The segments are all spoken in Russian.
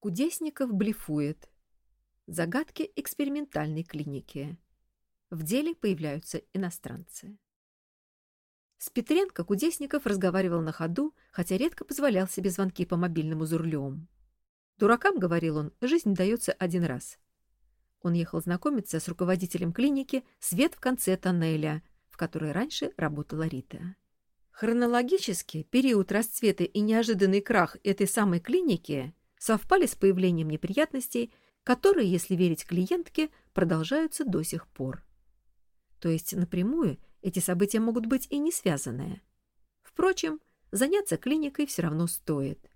Кудесников блефует. Загадки экспериментальной клиники. В деле появляются иностранцы. С Петренко Кудесников разговаривал на ходу, хотя редко позволял себе звонки по мобильному за рулем. Дуракам, говорил он, жизнь дается один раз. Он ехал знакомиться с руководителем клиники «Свет в конце тоннеля», в которой раньше работала Рита. Хронологически период расцвета и неожиданный крах этой самой клиники совпали с появлением неприятностей, которые, если верить клиентке, продолжаются до сих пор. То есть напрямую эти события могут быть и не связанные. Впрочем, заняться клиникой все равно стоит.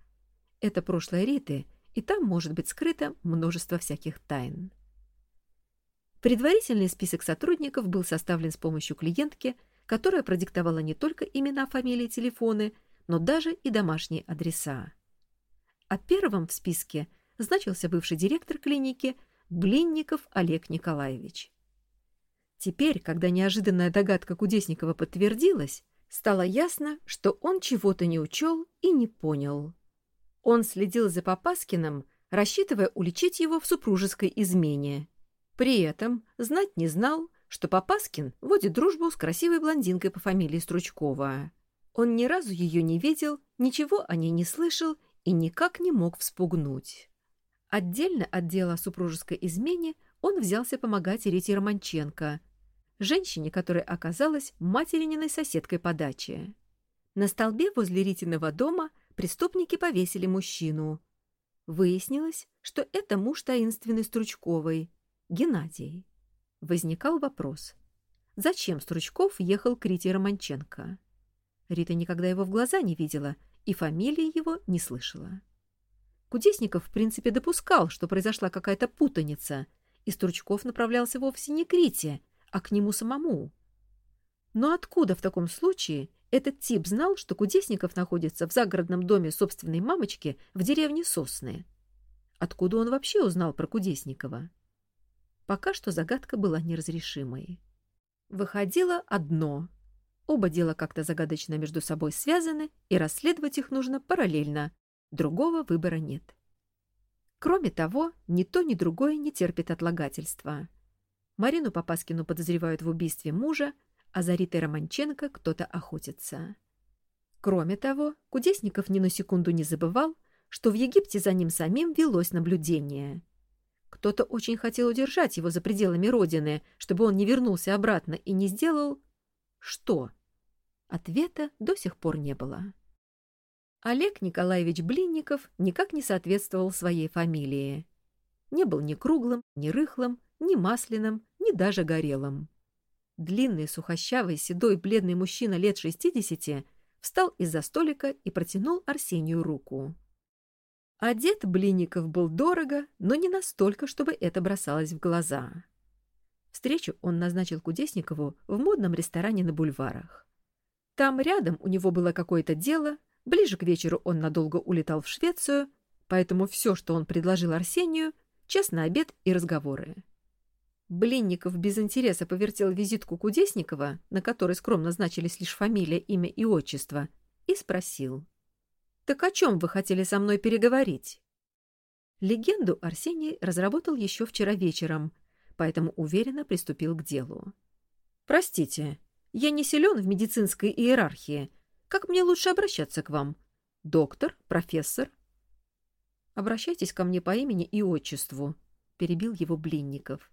Это прошлое Риты, и там может быть скрыто множество всяких тайн. Предварительный список сотрудников был составлен с помощью клиентки, которая продиктовала не только имена, фамилии, телефоны, но даже и домашние адреса а первым в списке значился бывший директор клиники Блинников Олег Николаевич. Теперь, когда неожиданная догадка Кудесникова подтвердилась, стало ясно, что он чего-то не учел и не понял. Он следил за Попаскиным, рассчитывая уличить его в супружеской измене. При этом знать не знал, что Попаскин водит дружбу с красивой блондинкой по фамилии Стручкова. Он ни разу ее не видел, ничего о ней не слышал и никак не мог вспугнуть. Отдельно от дела о супружеской измене он взялся помогать Рите Романченко, женщине, которая оказалась материниной соседкой по даче. На столбе возле Ритиного дома преступники повесили мужчину. Выяснилось, что это муж таинственной Стручковой, Геннадий. Возникал вопрос, зачем Стручков ехал к Рите Романченко? Рита никогда его в глаза не видела — и фамилии его не слышала. Кудесников, в принципе, допускал, что произошла какая-то путаница, и Стручков направлялся вовсе не к Рите, а к нему самому. Но откуда в таком случае этот тип знал, что Кудесников находится в загородном доме собственной мамочки в деревне Сосны? Откуда он вообще узнал про Кудесникова? Пока что загадка была неразрешимой. Выходило одно — Оба дела как-то загадочно между собой связаны, и расследовать их нужно параллельно. Другого выбора нет. Кроме того, ни то, ни другое не терпит отлагательства. Марину Попаскину подозревают в убийстве мужа, а за Ритой Романченко кто-то охотится. Кроме того, Кудесников ни на секунду не забывал, что в Египте за ним самим велось наблюдение. Кто-то очень хотел удержать его за пределами родины, чтобы он не вернулся обратно и не сделал что? Ответа до сих пор не было. Олег Николаевич Блинников никак не соответствовал своей фамилии. Не был ни круглым, ни рыхлым, ни масляным, ни даже горелым. Длинный, сухощавый, седой, бледный мужчина лет шестидесяти встал из-за столика и протянул Арсению руку. Одет Блинников был дорого, но не настолько, чтобы это бросалось в глаза. Встречу он назначил Кудесникову в модном ресторане на бульварах. Там рядом у него было какое-то дело, ближе к вечеру он надолго улетал в Швецию, поэтому все, что он предложил Арсению, честный обед и разговоры. Блинников без интереса повертел визитку Кудесникова, на которой скромно значились лишь фамилия, имя и отчество, и спросил. «Так о чем вы хотели со мной переговорить?» Легенду Арсений разработал еще вчера вечером, поэтому уверенно приступил к делу. «Простите, я не силен в медицинской иерархии. Как мне лучше обращаться к вам? Доктор? Профессор?» «Обращайтесь ко мне по имени и отчеству», — перебил его Блинников.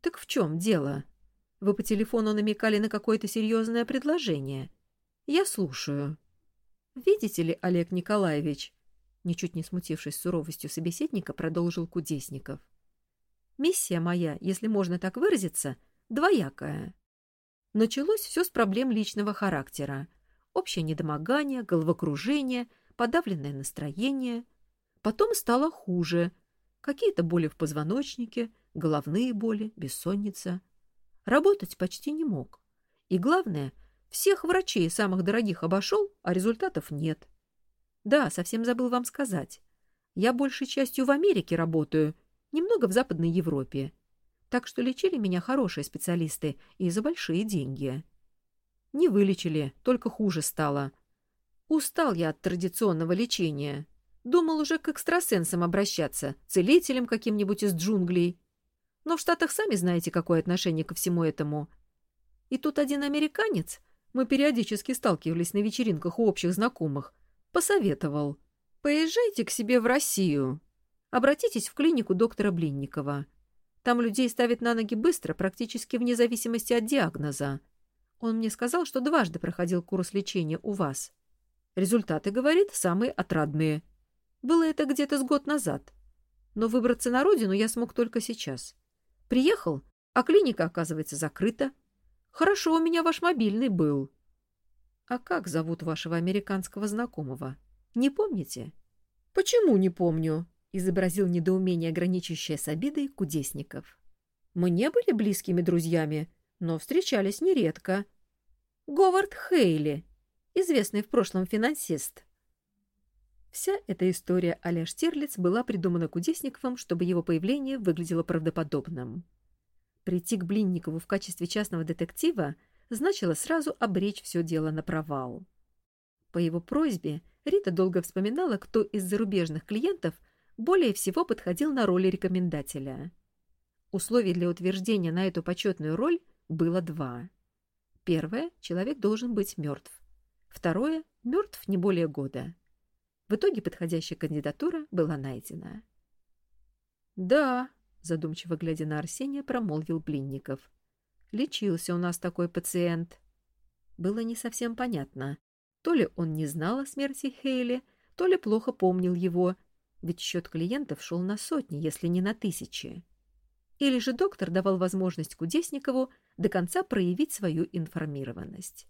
«Так в чем дело? Вы по телефону намекали на какое-то серьезное предложение. Я слушаю». «Видите ли, Олег Николаевич», — ничуть не смутившись суровостью собеседника, продолжил Кудесников, — Миссия моя, если можно так выразиться, двоякая. Началось все с проблем личного характера. Общее недомогание, головокружение, подавленное настроение. Потом стало хуже. Какие-то боли в позвоночнике, головные боли, бессонница. Работать почти не мог. И главное, всех врачей самых дорогих обошел, а результатов нет. Да, совсем забыл вам сказать. Я большей частью в Америке работаю немного в Западной Европе. Так что лечили меня хорошие специалисты и за большие деньги. Не вылечили, только хуже стало. Устал я от традиционного лечения. Думал уже к экстрасенсам обращаться, целителям каким-нибудь из джунглей. Но в Штатах сами знаете, какое отношение ко всему этому. И тут один американец, мы периодически сталкивались на вечеринках у общих знакомых, посоветовал. Поезжайте к себе в Россию. Обратитесь в клинику доктора Блинникова. Там людей ставят на ноги быстро, практически вне зависимости от диагноза. Он мне сказал, что дважды проходил курс лечения у вас. Результаты, говорит, самые отрадные. Было это где-то с год назад. Но выбраться на родину я смог только сейчас. Приехал, а клиника, оказывается, закрыта. Хорошо у меня ваш мобильный был. А как зовут вашего американского знакомого? Не помните? Почему не помню? Изобразил недоумение, граничащее с обидой, Кудесников. Мы не были близкими друзьями, но встречались нередко. Говард Хейли, известный в прошлом финансист. Вся эта история а Штирлиц была придумана Кудесниковым, чтобы его появление выглядело правдоподобным. Прийти к Блинникову в качестве частного детектива значило сразу обречь все дело на провал. По его просьбе Рита долго вспоминала, кто из зарубежных клиентов более всего подходил на роль рекомендателя. Условий для утверждения на эту почетную роль было два. Первое — человек должен быть мертв. Второе — мертв не более года. В итоге подходящая кандидатура была найдена. «Да», задумчиво глядя на Арсения, промолвил Блинников. Лечился у нас такой пациент. Было не совсем понятно. То ли он не знал о смерти Хейли, то ли плохо помнил его, ведь счет клиентов шел на сотни, если не на тысячи. Или же доктор давал возможность Кудесникову до конца проявить свою информированность.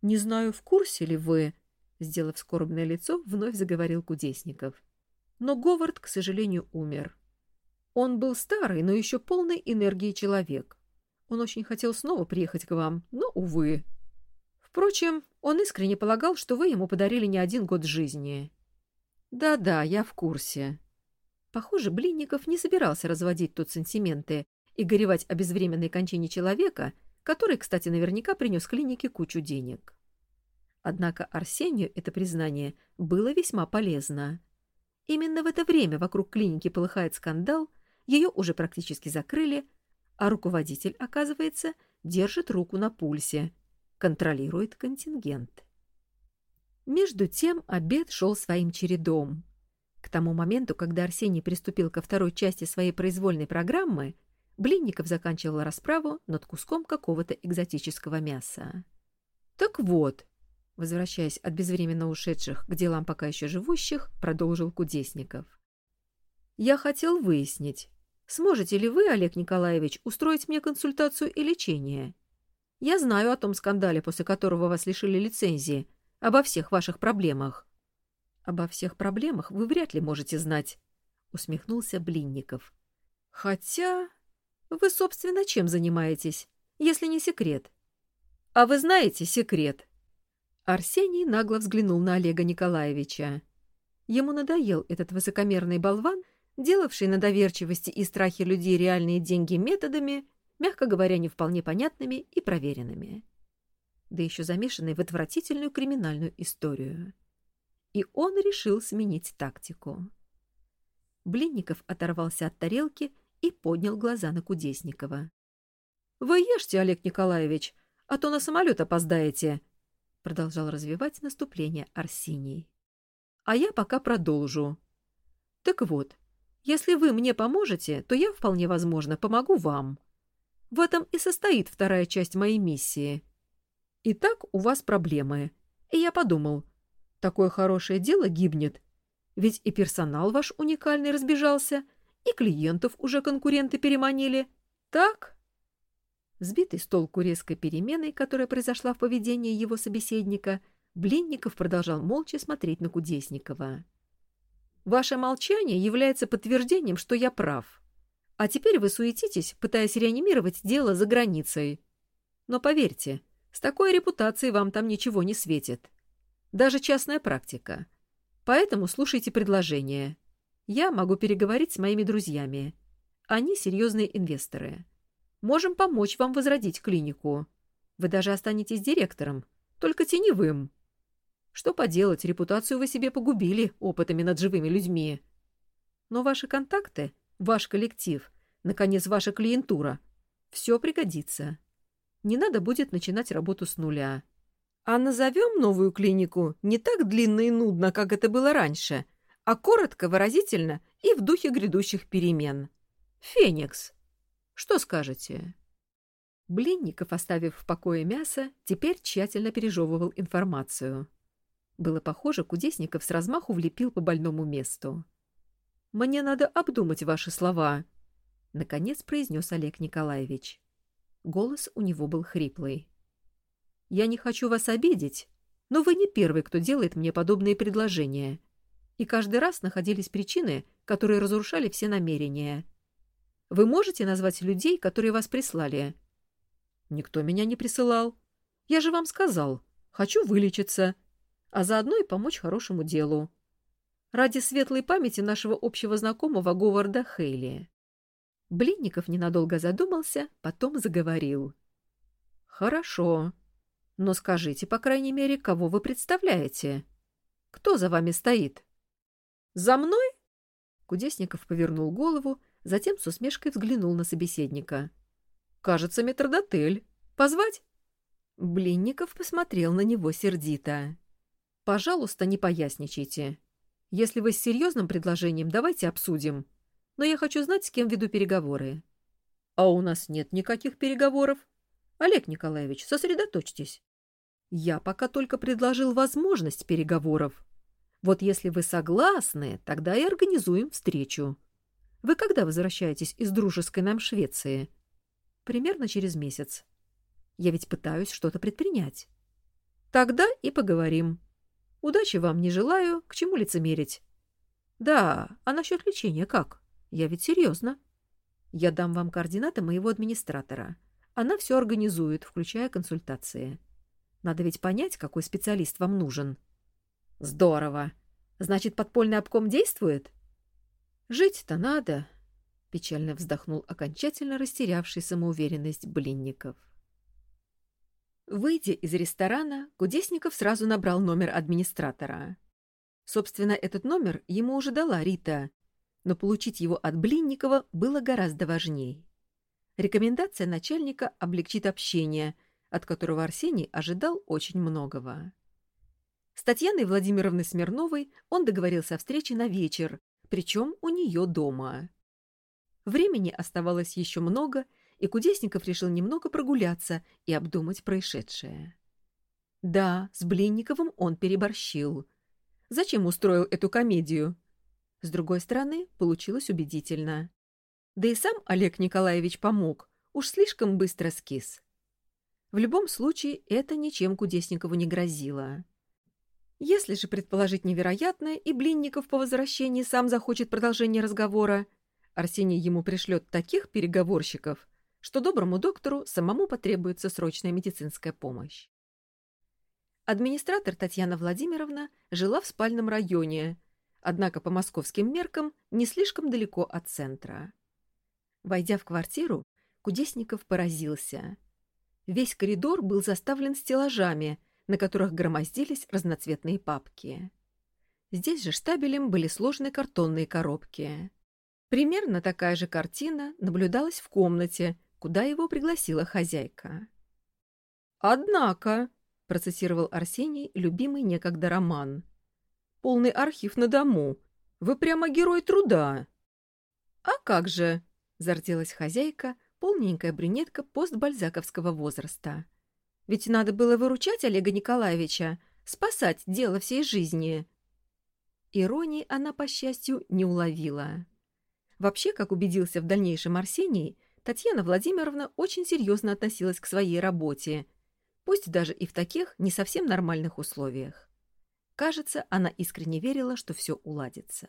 «Не знаю, в курсе ли вы...» Сделав скорбное лицо, вновь заговорил Кудесников. Но Говард, к сожалению, умер. Он был старый, но еще полный энергии человек. Он очень хотел снова приехать к вам, но, увы. Впрочем, он искренне полагал, что вы ему подарили не один год жизни. Да-да, я в курсе. Похоже, Блинников не собирался разводить тут сантименты и горевать о безвременной кончине человека, который, кстати, наверняка принес клинике кучу денег. Однако Арсению это признание было весьма полезно. Именно в это время вокруг клиники полыхает скандал — ее уже практически закрыли, а руководитель, оказывается, держит руку на пульсе, контролирует контингент. Между тем обед шел своим чередом. К тому моменту, когда Арсений приступил ко второй части своей произвольной программы, Блинников заканчивал расправу над куском какого-то экзотического мяса. «Так вот», возвращаясь от безвременно ушедших к делам пока еще живущих, продолжил Кудесников. «Я хотел выяснить, Сможете ли вы, Олег Николаевич, устроить мне консультацию и лечение? Я знаю о том скандале, после которого вас лишили лицензии, обо всех ваших проблемах. — Обо всех проблемах вы вряд ли можете знать, — усмехнулся Блинников. — Хотя... Вы, собственно, чем занимаетесь, если не секрет? — А вы знаете секрет? Арсений нагло взглянул на Олега Николаевича. Ему надоел этот высокомерный болван, делавший на доверчивости и страхе людей реальные деньги методами, мягко говоря, не вполне понятными и проверенными. Да еще замешанный в отвратительную криминальную историю. И он решил сменить тактику. Блинников оторвался от тарелки и поднял глаза на Кудесникова. — Вы ешьте, Олег Николаевич, а то на самолет опоздаете, — продолжал развивать наступление Арсений. — А я пока продолжу. Так вот, если вы мне поможете, то я, вполне возможно, помогу вам. В этом и состоит вторая часть моей миссии. Итак, у вас проблемы. И я подумал, такое хорошее дело гибнет. Ведь и персонал ваш уникальный разбежался, и клиентов уже конкуренты переманили. Так? Сбитый с толку резкой переменой, которая произошла в поведении его собеседника, Блинников продолжал молча смотреть на Кудесникова. Ваше молчание является подтверждением, что я прав. А теперь вы суетитесь, пытаясь реанимировать дело за границей. Но поверьте, с такой репутацией вам там ничего не светит. Даже частная практика. Поэтому слушайте предложение. Я могу переговорить с моими друзьями. Они серьезные инвесторы. Можем помочь вам возродить клинику. Вы даже останетесь директором, только теневым. Что поделать, репутацию вы себе погубили опытами над живыми людьми. Но ваши контакты, ваш коллектив, наконец, ваша клиентура — все пригодится. Не надо будет начинать работу с нуля. А назовем новую клинику не так длинно и нудно, как это было раньше, а коротко, выразительно и в духе грядущих перемен. «Феникс». Что скажете?» Блинников, оставив в покое мясо, теперь тщательно пережевывал информацию. Было похоже, Кудесников с размаху влепил по больному месту. «Мне надо обдумать ваши слова», — наконец произнес Олег Николаевич. Голос у него был хриплый. «Я не хочу вас обидеть, но вы не первый, кто делает мне подобные предложения. И каждый раз находились причины, которые разрушали все намерения. Вы можете назвать людей, которые вас прислали?» Никто меня не присылал. Я же вам сказал, хочу вылечиться, а заодно и помочь хорошему делу. Ради светлой памяти нашего общего знакомого Говарда Хейли. Блинников ненадолго задумался, потом заговорил. «Хорошо. Но скажите, по крайней мере, кого вы представляете? Кто за вами стоит?» «За мной?» Кудесников повернул голову, затем с усмешкой взглянул на собеседника. Кажется, метрдотель. Позвать?» Блинников посмотрел на него сердито. «Пожалуйста, не поясничайте. Если вы с серьезным предложением, давайте обсудим. Но я хочу знать, с кем веду переговоры». «А у нас нет никаких переговоров. Олег Николаевич, сосредоточьтесь. Я пока только предложил возможность переговоров. Вот если вы согласны, тогда и организуем встречу. Вы когда возвращаетесь из дружеской нам Швеции?» Примерно через месяц. Я ведь пытаюсь что-то предпринять. Тогда и поговорим. Удачи вам не желаю, к чему лицемерить. Да, а насчет лечения как? Я ведь серьезно. Я дам вам координаты моего администратора. Она все организует, включая консультации. Надо ведь понять, какой специалист вам нужен. Здорово. Значит, подпольный обком действует? Жить-то надо, печально вздохнул окончательно растерявший самоуверенность Блинников. Выйдя из ресторана, Кудесников сразу набрал номер администратора. Собственно, этот номер ему уже дала Рита, но получить его от Блинникова было гораздо важней. Рекомендация начальника облегчит общение, от которого Арсений ожидал очень многого. С Татьяной Владимировной Смирновой он договорился о встрече на вечер, причем у нее дома. Времени оставалось еще много, и Кудесников решил немного прогуляться и обдумать происшедшее. Да, с Блинниковым он переборщил. Зачем устроил эту комедию? С другой стороны, получилось убедительно. Да и сам Олег Николаевич помог, уж слишком быстро скис. В любом случае, это ничем Кудесникову не грозило. Если же предположить невероятное, и Блинников по возвращении сам захочет продолжения разговора, Арсений ему пришлет таких переговорщиков, что доброму доктору самому потребуется срочная медицинская помощь. Администратор Татьяна Владимировна жила в спальном районе, однако по московским меркам не слишком далеко от центра. Войдя в квартиру, Кудесников поразился. Весь коридор был заставлен стеллажами, на которых громоздились разноцветные папки. Здесь же штабелем были сложные картонные коробки. Примерно такая же картина наблюдалась в комнате, куда его пригласила хозяйка. «Однако», — процессировал Арсений любимый некогда роман, — «полный архив на дому. Вы прямо герой труда». «А как же», — зарделась хозяйка, полненькая брюнетка постбальзаковского возраста. «Ведь надо было выручать Олега Николаевича, спасать дело всей жизни». Иронии она, по счастью, не уловила. Вообще, как убедился в дальнейшем Арсений, Татьяна Владимировна очень серьезно относилась к своей работе, пусть даже и в таких не совсем нормальных условиях. Кажется, она искренне верила, что все уладится.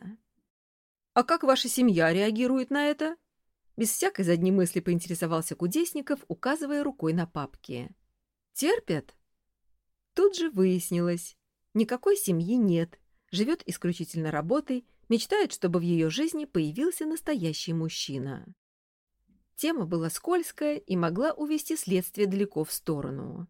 «А как ваша семья реагирует на это?» Без всякой задней мысли поинтересовался Кудесников, указывая рукой на папки. «Терпят?» Тут же выяснилось. Никакой семьи нет, живет исключительно работой мечтает, чтобы в ее жизни появился настоящий мужчина. Тема была скользкая и могла увести следствие далеко в сторону.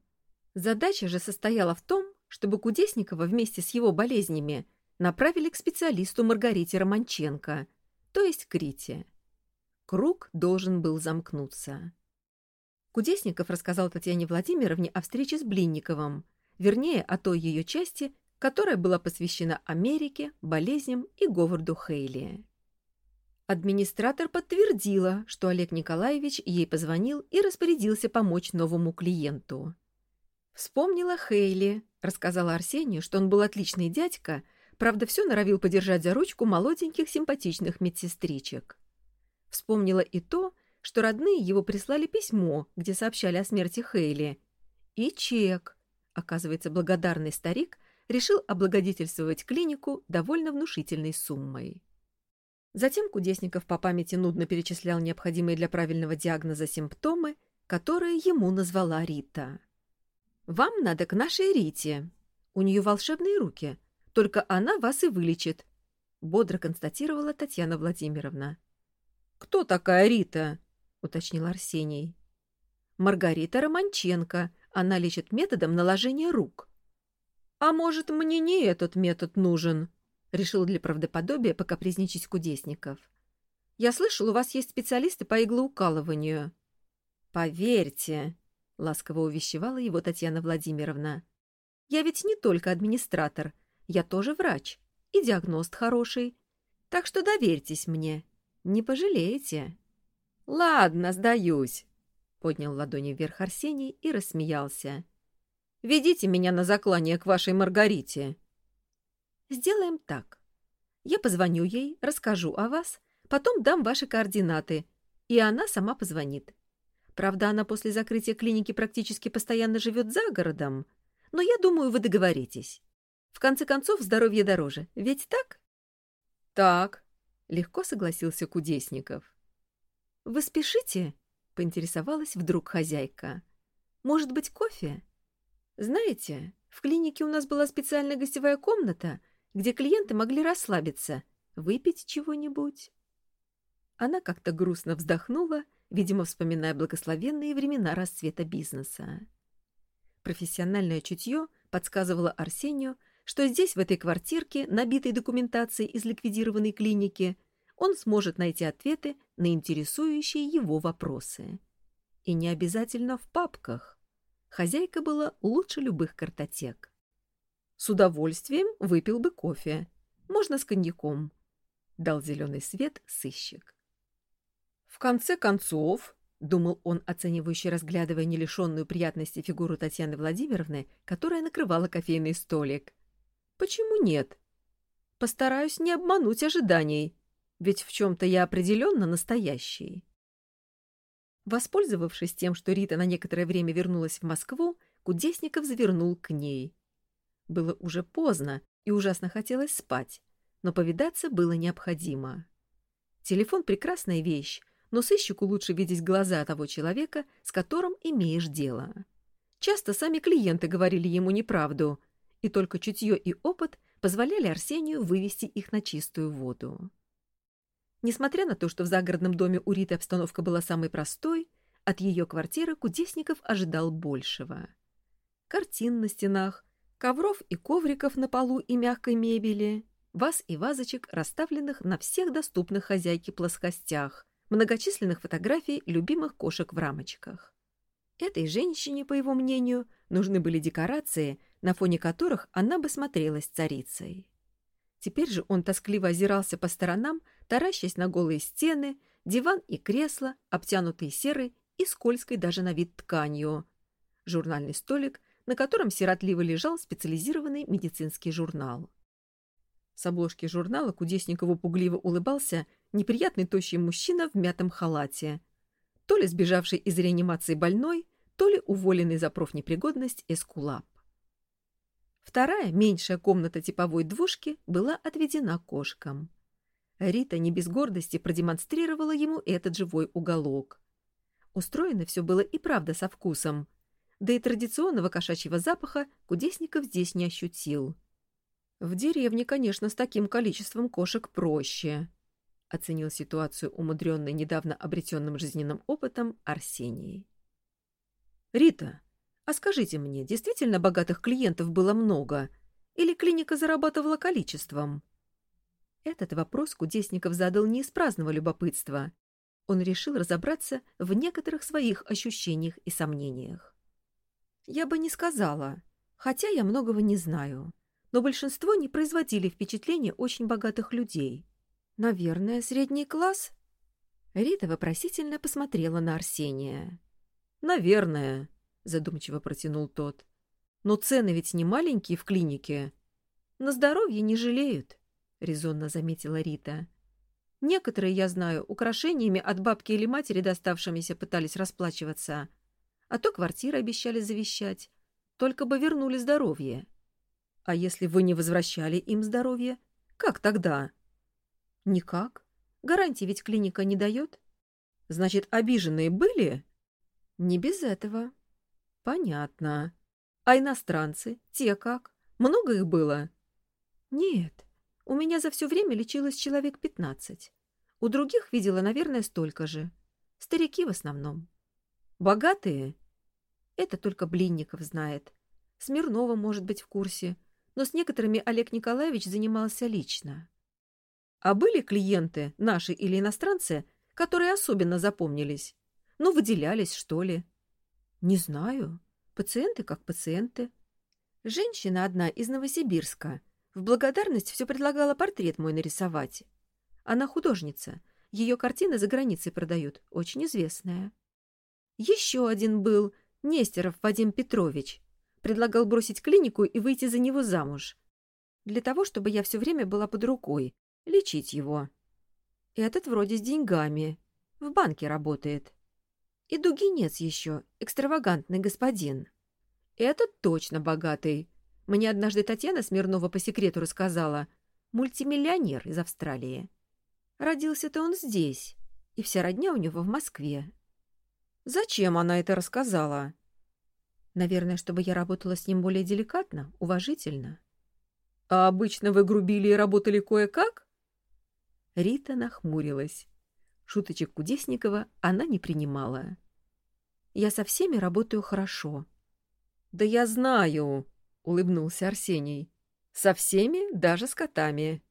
Задача же состояла в том, чтобы Кудесникова вместе с его болезнями направили к специалисту Маргарите Романченко, то есть к Рите. Круг должен был замкнуться. Кудесников рассказал Татьяне Владимировне о встрече с Блинниковым, вернее, о той ее части, которая была посвящена Америке, болезням и Говарду Хейли. Администратор подтвердила, что Олег Николаевич ей позвонил и распорядился помочь новому клиенту. Вспомнила Хейли, рассказала Арсению, что он был отличный дядька, правда, все норовил подержать за ручку молоденьких симпатичных медсестричек. Вспомнила и то, что родные его прислали письмо, где сообщали о смерти Хейли, и чек. Оказывается, благодарный старик решил облагодетельствовать клинику довольно внушительной суммой. Затем Кудесников по памяти нудно перечислял необходимые для правильного диагноза симптомы, которые ему назвала Рита. «Вам надо к нашей Рите. У нее волшебные руки. Только она вас и вылечит», — бодро констатировала Татьяна Владимировна. «Кто такая Рита?» — уточнил Арсений. «Маргарита Романченко. Она лечит методом наложения рук». «А может, мне не этот метод нужен?» — решил для правдоподобия покапризничать Кудесников. «Я слышал, у вас есть специалисты по иглоукалыванию». «Поверьте», — ласково увещевала его Татьяна Владимировна. «Я ведь не только администратор, я тоже врач и диагност хороший. Так что доверьтесь мне, не пожалеете». «Ладно, сдаюсь», — поднял ладони вверх Арсений и рассмеялся. Ведите меня на заклание к вашей Маргарите. Сделаем так. Я позвоню ей, расскажу о вас, потом дам ваши координаты, и она сама позвонит. Правда, она после закрытия клиники практически постоянно живет за городом, но я думаю, вы договоритесь. В конце концов, здоровье дороже, ведь так? Так, легко согласился Кудесников. Вы спешите? поинтересовалась вдруг хозяйка. Может быть, кофе? Знаете, в клинике у нас была специальная гостевая комната, где клиенты могли расслабиться, выпить чего-нибудь. Она как-то грустно вздохнула, видимо, вспоминая благословенные времена расцвета бизнеса. Профессиональное чутье подсказывало Арсению, что здесь, в этой квартирке, набитой документацией из ликвидированной клиники, он сможет найти ответы на интересующие его вопросы. И не обязательно в папках. Хозяйка была лучше любых картотек. С удовольствием выпил бы кофе. Можно с коньяком. Дал зеленый свет сыщик. В конце концов, думал он, оценивающе разглядывая не лишенную приятности фигуру Татьяны Владимировны, которая накрывала кофейный столик. Почему нет? Постараюсь не обмануть ожиданий, ведь в чем-то я определенно настоящий. Воспользовавшись тем, что Рита на некоторое время вернулась в Москву, Кудесников завернул к ней. Было уже поздно, и ужасно хотелось спать, но повидаться было необходимо. Телефон — прекрасная вещь, но сыщику лучше видеть глаза того человека, с которым имеешь дело. Часто сами клиенты говорили ему неправду, и только чутье и опыт позволяли Арсению вывести их на чистую воду. Несмотря на то, что в загородном доме у Риты обстановка была самой простой, от ее квартиры Кудесников ожидал большего. Картин на стенах, ковров и ковриков на полу и мягкой мебели, ваз и вазочек, расставленных на всех доступных хозяйке плоскостях, многочисленных фотографий любимых кошек в рамочках. Этой женщине, по его мнению, нужны были декорации, на фоне которых она бы смотрелась царицей. Теперь же он тоскливо озирался по сторонам, таращась на голые стены, диван и кресло, обтянутые серой и скользкой даже на вид тканью. Журнальный столик, на котором сиротливо лежал специализированный медицинский журнал. С обложки журнала Кудесникову пугливо улыбался неприятный тощий мужчина в мятом халате. То ли сбежавший из реанимации больной, то ли уволенный за профнепригодность эскулап. Вторая, меньшая комната типовой двушки была отведена кошкам. Рита не без гордости продемонстрировала ему этот живой уголок. Устроено все было и правда со вкусом, да и традиционного кошачьего запаха Кудесников здесь не ощутил. В деревне, конечно, с таким количеством кошек проще, оценил ситуацию умудренный недавно обретенным жизненным опытом Арсений. «Рита, А скажите мне, действительно богатых клиентов было много? Или клиника зарабатывала количеством? Этот вопрос Кудесников задал не из праздного любопытства. Он решил разобраться в некоторых своих ощущениях и сомнениях. Я бы не сказала, хотя я многого не знаю. Но большинство не производили впечатления очень богатых людей. Наверное, средний класс? Рита вопросительно посмотрела на Арсения. «Наверное», — задумчиво протянул тот. «Но цены ведь не маленькие в клинике. На здоровье не жалеют», — резонно заметила Рита. «Некоторые, я знаю, украшениями от бабки или матери доставшимися пытались расплачиваться, а то квартиры обещали завещать, только бы вернули здоровье. А если вы не возвращали им здоровье, как тогда?» «Никак. Гарантии ведь клиника не дает». «Значит, обиженные были?» Не без этого. Понятно. А иностранцы? Те как? Много их было? Нет. У меня за все время лечилось человек пятнадцать. У других видела, наверное, столько же. Старики в основном. Богатые? Это только Блинников знает. Смирнова может быть в курсе, но с некоторыми Олег Николаевич занимался лично. А были клиенты, наши или иностранцы, которые особенно запомнились? Ну, выделялись, что ли? Не знаю. Пациенты как пациенты. Женщина одна из Новосибирска. В благодарность все предлагала портрет мой нарисовать. Она художница. Ее картины за границей продают. Очень известная. Еще один был, Нестеров Вадим Петрович. Предлагал бросить клинику и выйти за него замуж. Для того, чтобы я все время была под рукой. Лечить его. Этот вроде с деньгами. В банке работает. И Дугинец еще, экстравагантный господин. Этот точно богатый. Мне однажды Татьяна Смирнова по секрету рассказала. Мультимиллионер из Австралии. Родился-то он здесь, и вся родня у него в Москве. Зачем она это рассказала? Наверное, чтобы я работала с ним более деликатно, уважительно. А обычно вы грубили и работали кое-как? Рита нахмурилась. Шуточек Кудесникова она не принимала. «Я со всеми работаю хорошо». «Да я знаю», — улыбнулся Арсений. «Со всеми, даже с котами».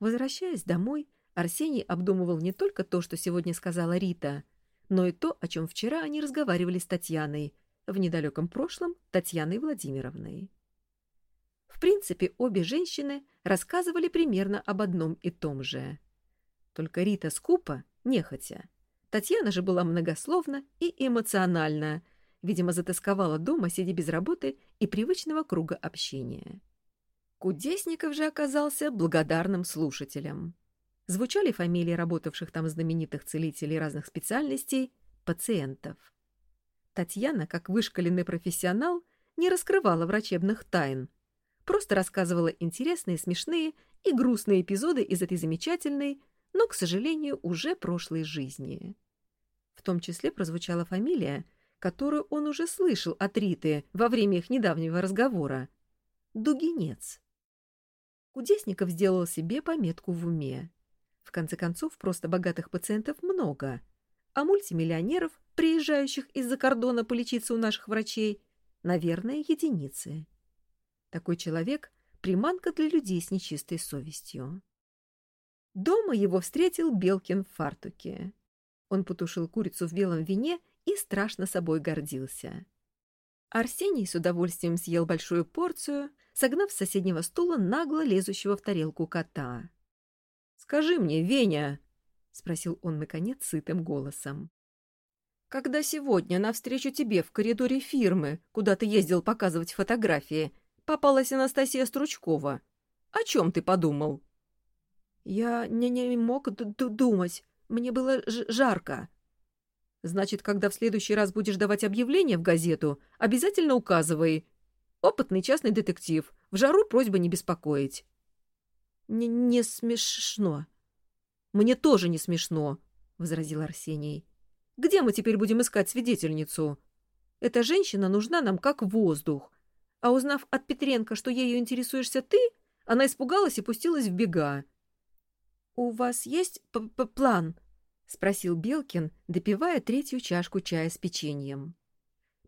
Возвращаясь домой, Арсений обдумывал не только то, что сегодня сказала Рита, но и то, о чем вчера они разговаривали с Татьяной, в недалеком прошлом Татьяной Владимировной. В принципе, обе женщины рассказывали примерно об одном и том же — только Рита скупо, нехотя. Татьяна же была многословна и эмоциональна, видимо, затасковала дома, сидя без работы и привычного круга общения. Кудесников же оказался благодарным слушателем. Звучали фамилии работавших там знаменитых целителей разных специальностей, пациентов. Татьяна, как вышкаленный профессионал, не раскрывала врачебных тайн, просто рассказывала интересные, смешные и грустные эпизоды из этой замечательной, но, к сожалению, уже прошлой жизни. В том числе прозвучала фамилия, которую он уже слышал от Риты во время их недавнего разговора. Дугинец. Кудесников сделал себе пометку в уме. В конце концов, просто богатых пациентов много, а мультимиллионеров, приезжающих из-за кордона полечиться у наших врачей, наверное, единицы. Такой человек — приманка для людей с нечистой совестью. Дома его встретил Белкин в фартуке. Он потушил курицу в белом вине и страшно собой гордился. Арсений с удовольствием съел большую порцию, согнав с соседнего стула нагло лезущего в тарелку кота. — Скажи мне, Веня, — спросил он, наконец, сытым голосом. — Когда сегодня навстречу тебе в коридоре фирмы, куда ты ездил показывать фотографии, попалась Анастасия Стручкова, о чем ты подумал? — я не, не мог думать. Мне было жарко. Значит, когда в следующий раз будешь давать объявление в газету, обязательно указывай. Опытный частный детектив. В жару просьба не беспокоить. Не, не смешно. Мне тоже не смешно, — возразил Арсений. Где мы теперь будем искать свидетельницу? Эта женщина нужна нам как воздух. А узнав от Петренко, что ею интересуешься ты, она испугалась и пустилась в бега. «У вас есть п -п план?» — спросил Белкин, допивая третью чашку чая с печеньем.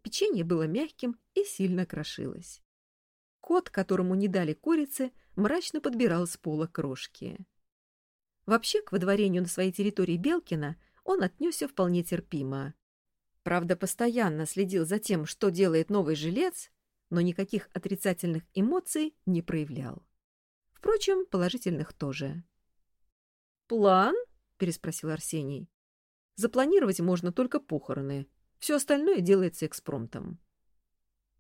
Печенье было мягким и сильно крошилось. Кот, которому не дали курицы, мрачно подбирал с пола крошки. Вообще, к выдворению на своей территории Белкина он отнесся вполне терпимо. Правда, постоянно следил за тем, что делает новый жилец, но никаких отрицательных эмоций не проявлял. Впрочем, положительных тоже. «План?» — переспросил Арсений. «Запланировать можно только похороны. Все остальное делается экспромтом».